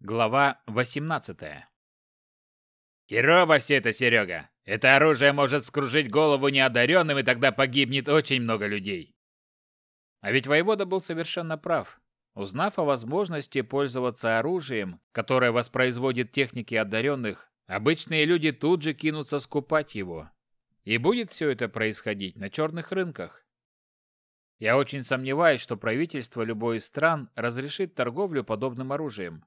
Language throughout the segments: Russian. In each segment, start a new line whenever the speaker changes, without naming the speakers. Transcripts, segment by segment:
Глава 18 «Херово все это, Серега! Это оружие может скружить голову неодаренным, и тогда погибнет очень много людей!» А ведь воевода был совершенно прав. Узнав о возможности пользоваться оружием, которое воспроизводит техники одаренных, обычные люди тут же кинутся скупать его. И будет все это происходить на черных рынках. Я очень сомневаюсь, что правительство любой из стран разрешит торговлю подобным оружием.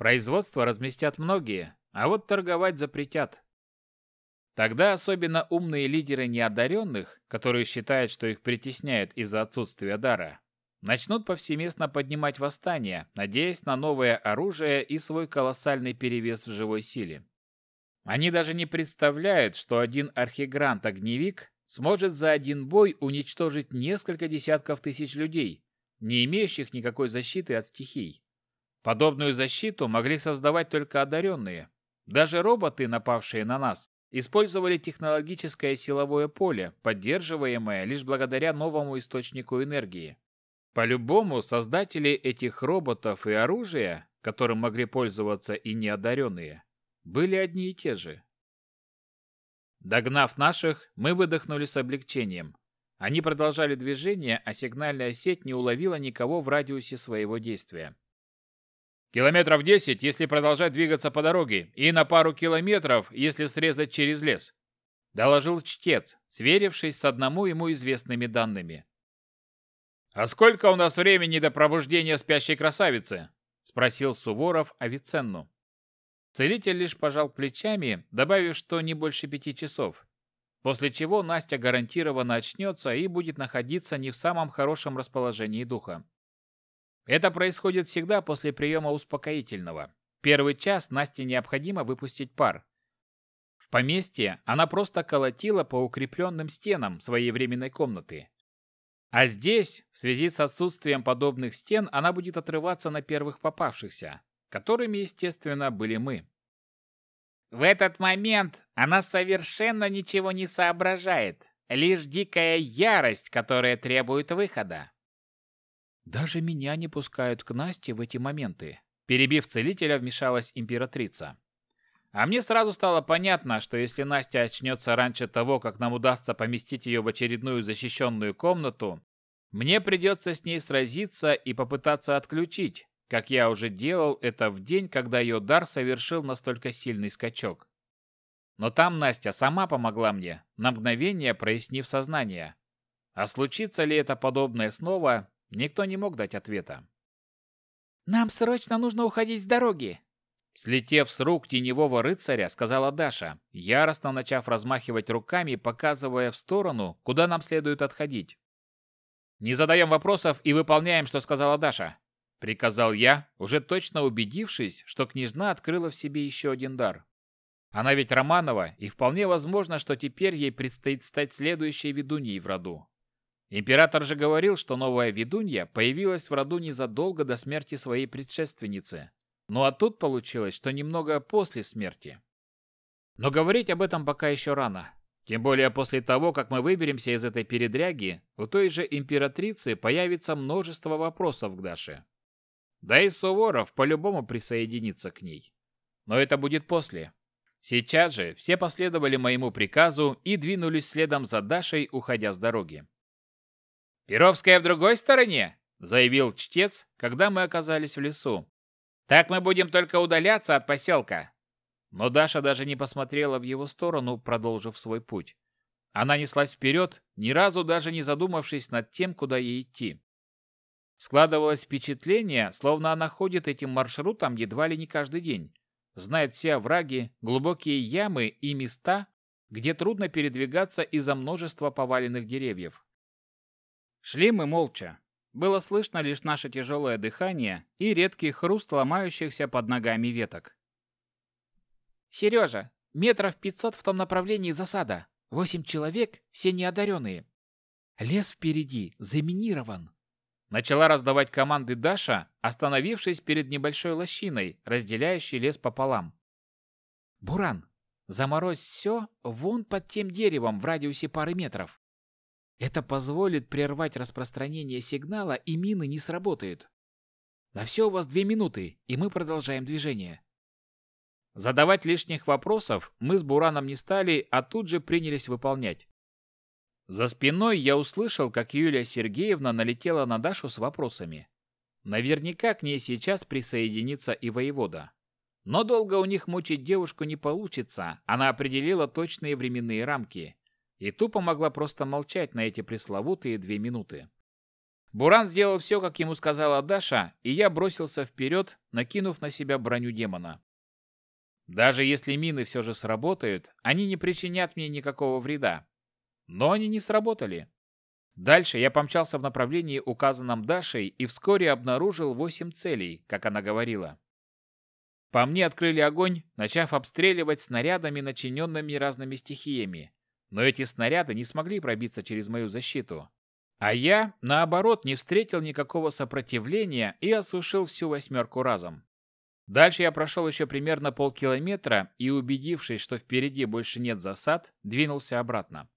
Производство разместят многие, а вот торговать запретят. Тогда особенно умные лидеры неодаренных, которые считают, что их притесняют из-за отсутствия дара, начнут повсеместно поднимать восстание, надеясь на новое оружие и свой колоссальный перевес в живой силе. Они даже не представляют, что один архигрант-огневик сможет за один бой уничтожить несколько десятков тысяч людей, не имеющих никакой защиты от стихий. Подобную защиту могли создавать только одаренные. Даже роботы, напавшие на нас, использовали технологическое силовое поле, поддерживаемое лишь благодаря новому источнику энергии. По-любому, создатели этих роботов и оружия, которым могли пользоваться и неодаренные, были одни и те же. Догнав наших, мы выдохнули с облегчением. Они продолжали движение, а сигнальная сеть не уловила никого в радиусе своего действия. Километров десять, если продолжать двигаться по дороге, и на пару километров, если срезать через лес. Доложил чтец, сверившись с одному ему известными данными. «А сколько у нас времени до пробуждения спящей красавицы?» – спросил Суворов Авиценну. Целитель лишь пожал плечами, добавив, что не больше пяти часов. После чего Настя гарантированно очнется и будет находиться не в самом хорошем расположении духа. Это происходит всегда после приема успокоительного. Первый час Насте необходимо выпустить пар. В поместье она просто колотила по укрепленным стенам своей временной комнаты. А здесь, в связи с отсутствием подобных стен, она будет отрываться на первых попавшихся, которыми, естественно, были мы. В этот момент она совершенно ничего не соображает, лишь дикая ярость, которая требует выхода. Даже меня не пускают к Насте в эти моменты. Перебив целителя, вмешалась императрица. А мне сразу стало понятно, что если Настя очнется раньше того, как нам удастся поместить ее в очередную защищенную комнату, мне придется с ней сразиться и попытаться отключить, как я уже делал это в день, когда ее дар совершил настолько сильный скачок. Но там Настя сама помогла мне, на мгновение прояснив сознание. А случится ли это подобное снова, Никто не мог дать ответа.
«Нам срочно нужно уходить с дороги!»
Слетев с рук теневого рыцаря, сказала Даша, яростно начав размахивать руками, показывая в сторону, куда нам следует отходить. «Не задаем вопросов и выполняем, что сказала Даша», — приказал я, уже точно убедившись, что княжна открыла в себе еще один дар. Она ведь Романова, и вполне возможно, что теперь ей предстоит стать следующей ведуньей в роду. Император же говорил, что новая ведунья появилась в роду незадолго до смерти своей предшественницы. Ну а тут получилось, что немного после смерти. Но говорить об этом пока еще рано. Тем более после того, как мы выберемся из этой передряги, у той же императрицы появится множество вопросов к Даше. Да и Суворов по-любому присоединится к ней. Но это будет после. Сейчас же все последовали моему приказу и двинулись следом за Дашей, уходя с дороги. «Перовская в другой стороне?» – заявил чтец, когда мы оказались в лесу. «Так мы будем только удаляться от поселка». Но Даша даже не посмотрела в его сторону, продолжив свой путь. Она неслась вперед, ни разу даже не задумавшись над тем, куда ей идти. Складывалось впечатление, словно она ходит этим маршрутом едва ли не каждый день. Знает все овраги, глубокие ямы и места, где трудно передвигаться из-за множества поваленных деревьев. Шли мы молча. Было слышно лишь наше тяжелое дыхание и редкий хруст ломающихся под ногами веток.
«Сережа, метров пятьсот в том направлении засада. Восемь человек, все неодаренные. Лес впереди, заминирован».
Начала раздавать команды Даша, остановившись перед небольшой лощиной, разделяющей лес пополам.
«Буран, заморозь все вон под тем деревом в радиусе пары метров. Это позволит прервать распространение сигнала, и мины не сработают. На все у вас две минуты, и мы продолжаем движение.
Задавать лишних вопросов мы с Бураном не стали, а тут же принялись выполнять. За спиной я услышал, как Юлия Сергеевна налетела на Дашу с вопросами. Наверняка к ней сейчас присоединится и воевода. Но долго у них мучить девушку не получится, она определила точные временные рамки и тупо могла просто молчать на эти пресловутые две минуты. Буран сделал все, как ему сказала Даша, и я бросился вперед, накинув на себя броню демона. Даже если мины все же сработают, они не причинят мне никакого вреда. Но они не сработали. Дальше я помчался в направлении, указанном Дашей, и вскоре обнаружил восемь целей, как она говорила. По мне открыли огонь, начав обстреливать снарядами, начиненными разными стихиями. Но эти снаряды не смогли пробиться через мою защиту. А я, наоборот, не встретил никакого сопротивления и осушил всю восьмерку разом. Дальше я прошел еще примерно полкилометра и, убедившись, что впереди больше нет засад, двинулся обратно.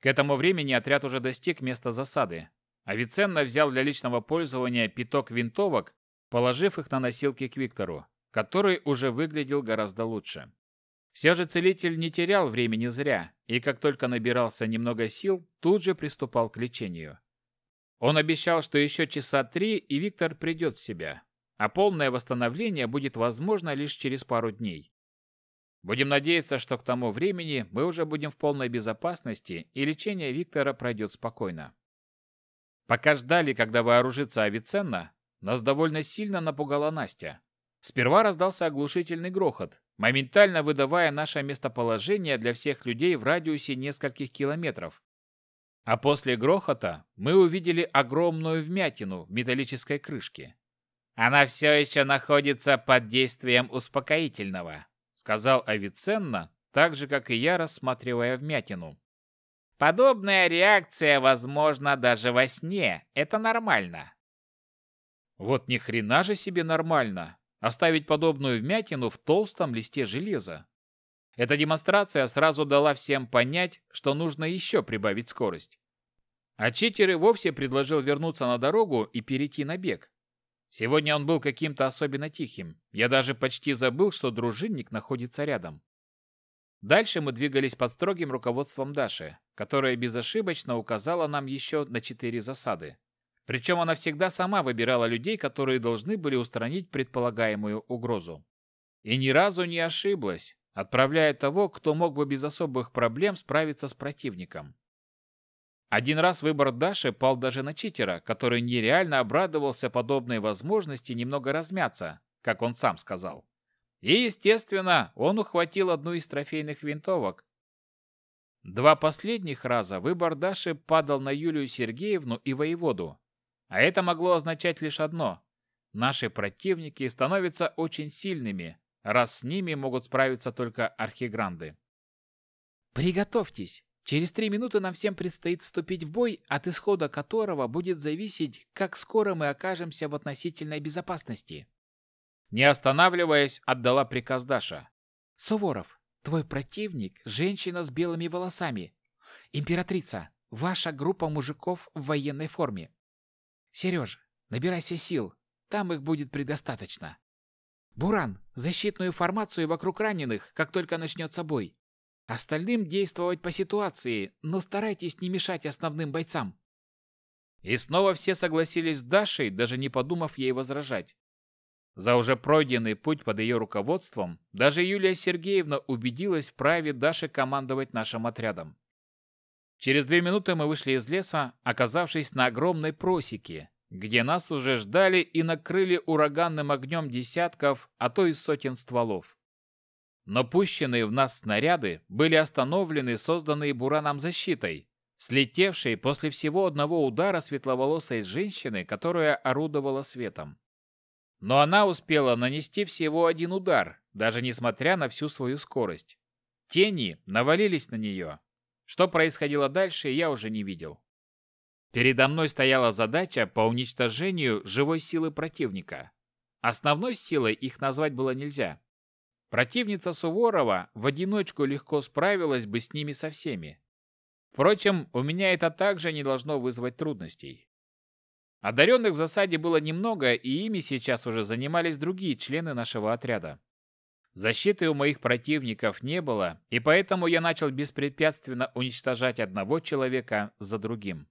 К этому времени отряд уже достиг места засады. Авиценна взял для личного пользования пяток винтовок, положив их на носилки к Виктору который уже выглядел гораздо лучше. Все же целитель не терял времени зря, и как только набирался немного сил, тут же приступал к лечению. Он обещал, что еще часа три, и Виктор придет в себя, а полное восстановление будет возможно лишь через пару дней. Будем надеяться, что к тому времени мы уже будем в полной безопасности, и лечение Виктора пройдет спокойно. Пока ждали, когда вооружится Авиценна, нас довольно сильно напугала Настя. Сперва раздался оглушительный грохот, моментально выдавая наше местоположение для всех людей в радиусе нескольких километров. А после грохота мы увидели огромную вмятину в металлической крышке. «Она все еще находится под действием успокоительного», сказал Авиценна, так же, как и я, рассматривая вмятину. «Подобная реакция возможна даже во сне. Это нормально». Вот ни хрена же себе нормально оставить подобную вмятину в толстом листе железа. Эта демонстрация сразу дала всем понять, что нужно еще прибавить скорость. А читер и вовсе предложил вернуться на дорогу и перейти на бег. Сегодня он был каким-то особенно тихим. Я даже почти забыл, что дружинник находится рядом. Дальше мы двигались под строгим руководством Даши, которая безошибочно указала нам еще на четыре засады. Причем она всегда сама выбирала людей, которые должны были устранить предполагаемую угрозу. И ни разу не ошиблась, отправляя того, кто мог бы без особых проблем справиться с противником. Один раз выбор Даши пал даже на читера, который нереально обрадовался подобной возможности немного размяться, как он сам сказал. И, естественно, он ухватил одну из трофейных винтовок. Два последних раза выбор Даши падал на Юлию Сергеевну и воеводу, а это могло означать лишь одно. Наши противники становятся очень сильными, раз с ними могут справиться только архигранды.
«Приготовьтесь! Через три минуты нам всем предстоит вступить в бой, от исхода которого будет зависеть, как скоро мы окажемся в относительной безопасности».
Не останавливаясь, отдала приказ Даша.
«Суворов, твой противник – женщина с белыми волосами. Императрица, ваша группа мужиков в военной форме. Сережа, набирайся сил, там их будет предостаточно. Буран, защитную формацию вокруг раненых, как только начнется бой. Остальным действовать по ситуации, но старайтесь не мешать основным бойцам.
И снова все согласились с Дашей, даже не подумав ей возражать. За уже пройденный путь под ее руководством даже Юлия Сергеевна убедилась в праве Даши командовать нашим отрядом. Через две минуты мы вышли из леса, оказавшись на огромной просеке, где нас уже ждали и накрыли ураганным огнем десятков, а то и сотен стволов. Но пущенные в нас снаряды были остановлены созданные Бураном защитой, слетевшей после всего одного удара светловолосой женщины, которая орудовала светом. Но она успела нанести всего один удар, даже несмотря на всю свою скорость. Тени навалились на нее, что происходило дальше, я уже не видел. Передо мной стояла задача по уничтожению живой силы противника. Основной силой их назвать было нельзя. Противница Суворова в одиночку легко справилась бы с ними со всеми. Впрочем, у меня это также не должно вызвать трудностей. Одаренных в засаде было немного, и ими сейчас уже занимались другие члены нашего отряда. Защиты у моих противников не было, и поэтому я начал беспрепятственно уничтожать одного человека за другим.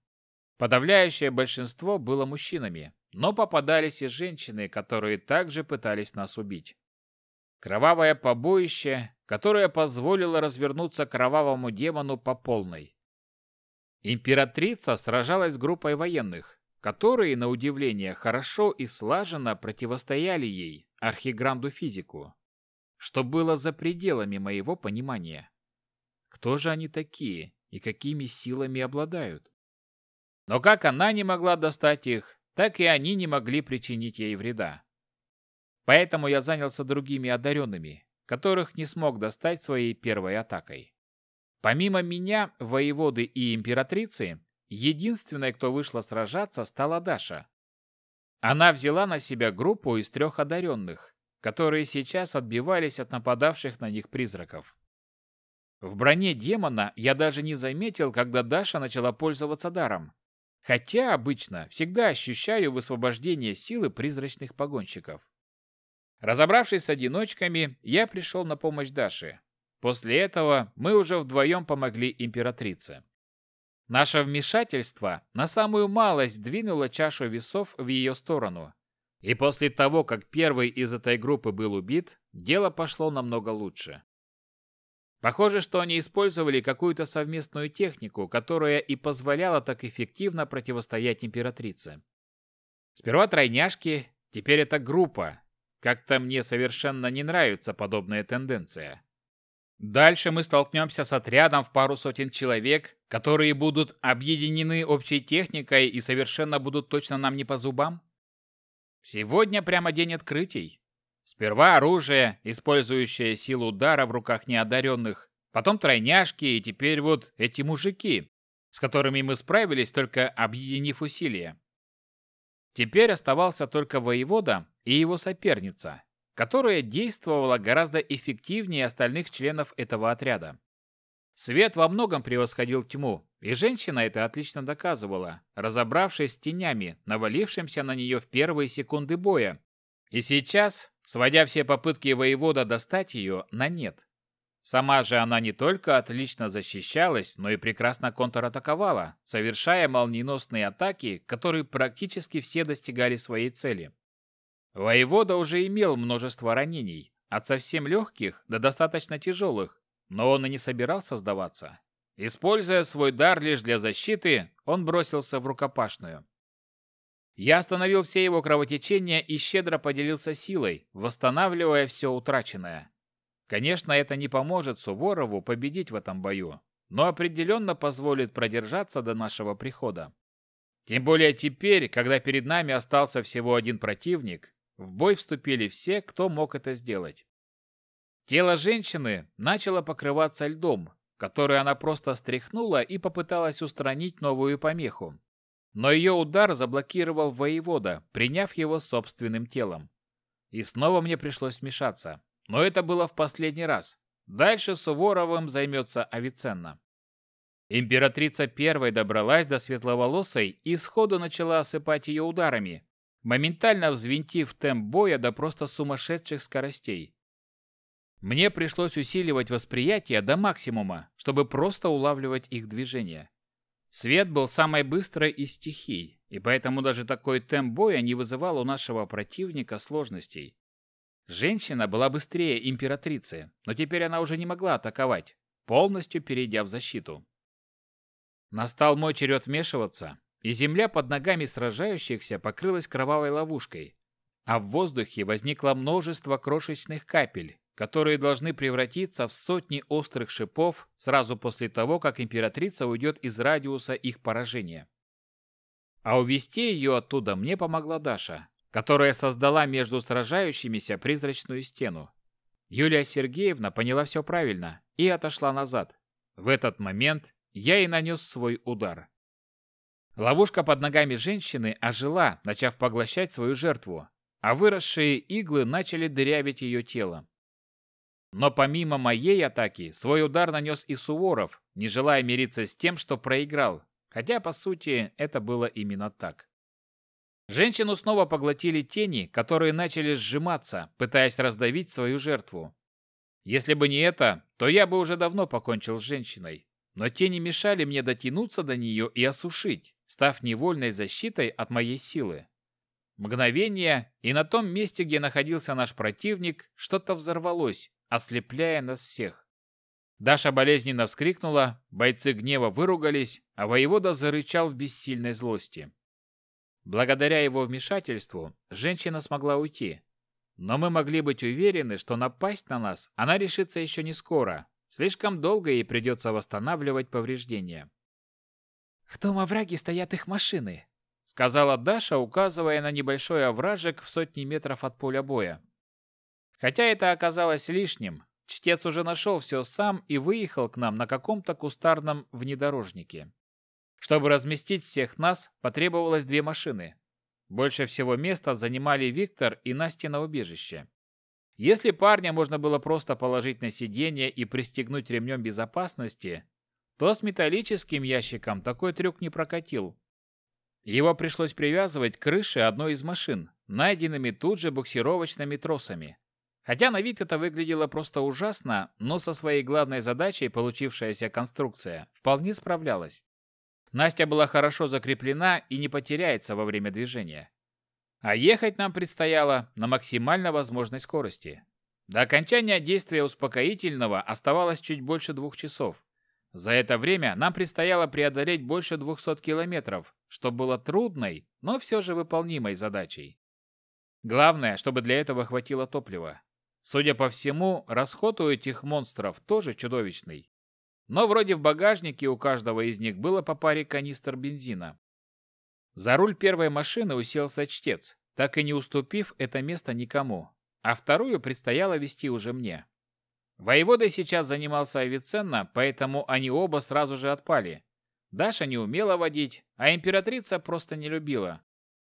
Подавляющее большинство было мужчинами, но попадались и женщины, которые также пытались нас убить. Кровавое побоище, которое позволило развернуться кровавому демону по полной. Императрица сражалась с группой военных, которые, на удивление, хорошо и слаженно противостояли ей, архигранду физику, что было за пределами моего понимания. Кто же они такие и какими силами обладают? Но как она не могла достать их, так и они не могли причинить ей вреда. Поэтому я занялся другими одаренными, которых не смог достать своей первой атакой. Помимо меня, воеводы и императрицы, единственной, кто вышла сражаться, стала Даша. Она взяла на себя группу из трех одаренных, которые сейчас отбивались от нападавших на них призраков. В броне демона я даже не заметил, когда Даша начала пользоваться даром. Хотя обычно всегда ощущаю высвобождение силы призрачных погонщиков. Разобравшись с одиночками, я пришел на помощь Даше. После этого мы уже вдвоем помогли императрице. Наше вмешательство на самую малость двинуло чашу весов в ее сторону, и после того, как первый из этой группы был убит, дело пошло намного лучше. Похоже, что они использовали какую-то совместную технику, которая и позволяла так эффективно противостоять императрице. Сперва тройняшки, теперь это группа. Как-то мне совершенно не нравится подобная тенденция. Дальше мы столкнемся с отрядом в пару сотен человек, которые будут объединены общей техникой и совершенно будут точно нам не по зубам. Сегодня прямо день открытий. Сперва оружие, использующее силу удара в руках неодаренных, потом тройняшки и теперь вот эти мужики, с которыми мы справились, только объединив усилия. Теперь оставался только воевода и его соперница, которая действовала гораздо эффективнее остальных членов этого отряда. Свет во многом превосходил тьму, и женщина это отлично доказывала, разобравшись с тенями, навалившимся на нее в первые секунды боя. И сейчас, сводя все попытки воевода достать ее на нет. Сама же она не только отлично защищалась, но и прекрасно контратаковала, совершая молниеносные атаки, которые практически все достигали своей цели. Воевода уже имел множество ранений, от совсем легких до достаточно тяжелых, но он и не собирался сдаваться. Используя свой дар лишь для защиты, он бросился в рукопашную. Я остановил все его кровотечения и щедро поделился силой, восстанавливая все утраченное. Конечно, это не поможет Суворову победить в этом бою, но определенно позволит продержаться до нашего прихода. Тем более теперь, когда перед нами остался всего один противник, в бой вступили все, кто мог это сделать. Тело женщины начало покрываться льдом, который она просто стряхнула и попыталась устранить новую помеху. Но ее удар заблокировал воевода, приняв его собственным телом. И снова мне пришлось вмешаться. Но это было в последний раз. Дальше Суворовым займется Авиценна. Императрица первой добралась до светловолосой и сходу начала осыпать ее ударами, моментально взвинтив темп боя до просто сумасшедших скоростей. Мне пришлось усиливать восприятие до максимума, чтобы просто улавливать их движения. Свет был самой быстрой из стихий, и поэтому даже такой темп боя не вызывал у нашего противника сложностей. Женщина была быстрее императрицы, но теперь она уже не могла атаковать, полностью перейдя в защиту. Настал мой черед вмешиваться, и земля под ногами сражающихся покрылась кровавой ловушкой, а в воздухе возникло множество крошечных капель, которые должны превратиться в сотни острых шипов сразу после того, как императрица уйдет из радиуса их поражения. А увести ее оттуда мне помогла Даша, которая создала между сражающимися призрачную стену. Юлия Сергеевна поняла все правильно и отошла назад. В этот момент я и нанес свой удар. Ловушка под ногами женщины ожила, начав поглощать свою жертву, а выросшие иглы начали дырявить ее тело. Но помимо моей атаки, свой удар нанес и Суворов, не желая мириться с тем, что проиграл, хотя, по сути, это было именно так. Женщину снова поглотили тени, которые начали сжиматься, пытаясь раздавить свою жертву. Если бы не это, то я бы уже давно покончил с женщиной. Но тени мешали мне дотянуться до нее и осушить, став невольной защитой от моей силы. Мгновение, и на том месте, где находился наш противник, что-то взорвалось, ослепляя нас всех. Даша болезненно вскрикнула, бойцы гнева выругались, а воевода зарычал в бессильной злости. Благодаря его вмешательству женщина смогла уйти. Но мы могли быть уверены, что напасть на нас она решится еще не скоро. Слишком долго ей придется восстанавливать повреждения.
«В том овраге стоят их машины», —
сказала Даша, указывая на небольшой овражек в сотни метров от поля боя. Хотя это оказалось лишним, чтец уже нашел все сам и выехал к нам на каком-то кустарном внедорожнике. Чтобы разместить всех нас, потребовалось две машины. Больше всего места занимали Виктор и Настя на убежище. Если парня можно было просто положить на сиденье и пристегнуть ремнем безопасности, то с металлическим ящиком такой трюк не прокатил. Его пришлось привязывать к крыше одной из машин, найденными тут же буксировочными тросами. Хотя на вид это выглядело просто ужасно, но со своей главной задачей получившаяся конструкция вполне справлялась. Настя была хорошо закреплена и не потеряется во время движения. А ехать нам предстояло на максимально возможной скорости. До окончания действия успокоительного оставалось чуть больше двух часов. За это время нам предстояло преодолеть больше 200 километров, что было трудной, но все же выполнимой задачей. Главное, чтобы для этого хватило топлива. Судя по всему, расход у этих монстров тоже чудовищный. Но вроде в багажнике у каждого из них было по паре канистр бензина. За руль первой машины уселся чтец, так и не уступив это место никому, а вторую предстояло вести уже мне. Воеводой сейчас занимался Авиценна, поэтому они оба сразу же отпали. Даша не умела водить, а императрица просто не любила.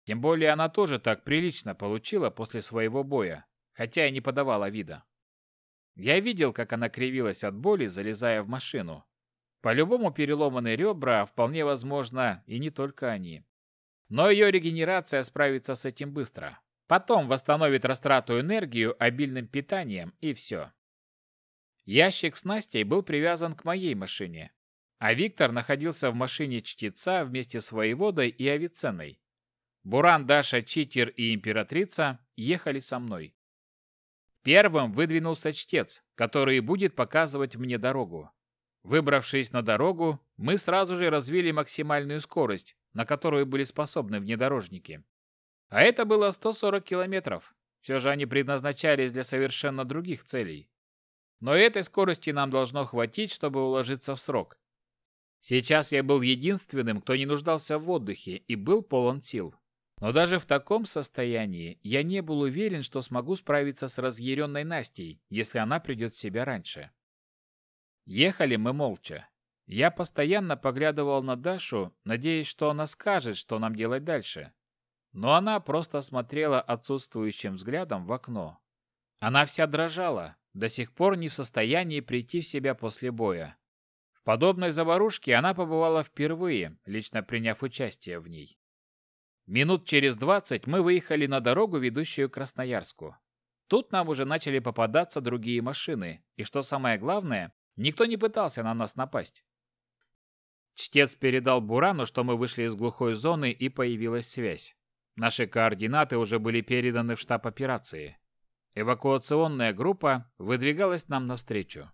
Тем более она тоже так прилично получила после своего боя, хотя и не подавала вида. Я видел, как она кривилась от боли, залезая в машину. По-любому переломаны ребра, а вполне возможно, и не только они. Но ее регенерация справится с этим быстро. Потом восстановит растрату энергию обильным питанием, и все. Ящик с Настей был привязан к моей машине, а Виктор находился в машине чтеца вместе с воеводой и Авиценной. Буран, Даша, Читер и Императрица ехали со мной. Первым выдвинулся чтец, который будет показывать мне дорогу. Выбравшись на дорогу, мы сразу же развили максимальную скорость, на которую были способны внедорожники. А это было 140 километров. Все же они предназначались для совершенно других целей. Но этой скорости нам должно хватить, чтобы уложиться в срок. Сейчас я был единственным, кто не нуждался в отдыхе и был полон сил. Но даже в таком состоянии я не был уверен, что смогу справиться с разъяренной Настей, если она придет в себя раньше. Ехали мы молча. Я постоянно поглядывал на Дашу, надеясь, что она скажет, что нам делать дальше. Но она просто смотрела отсутствующим взглядом в окно. Она вся дрожала, до сих пор не в состоянии прийти в себя после боя. В подобной заварушке она побывала впервые, лично приняв участие в ней. Минут через двадцать мы выехали на дорогу, ведущую к Красноярску. Тут нам уже начали попадаться другие машины, и что самое главное, никто не пытался на нас напасть. Чтец передал Бурану, что мы вышли из глухой зоны и появилась связь. Наши координаты уже были переданы в штаб операции. Эвакуационная группа выдвигалась нам навстречу.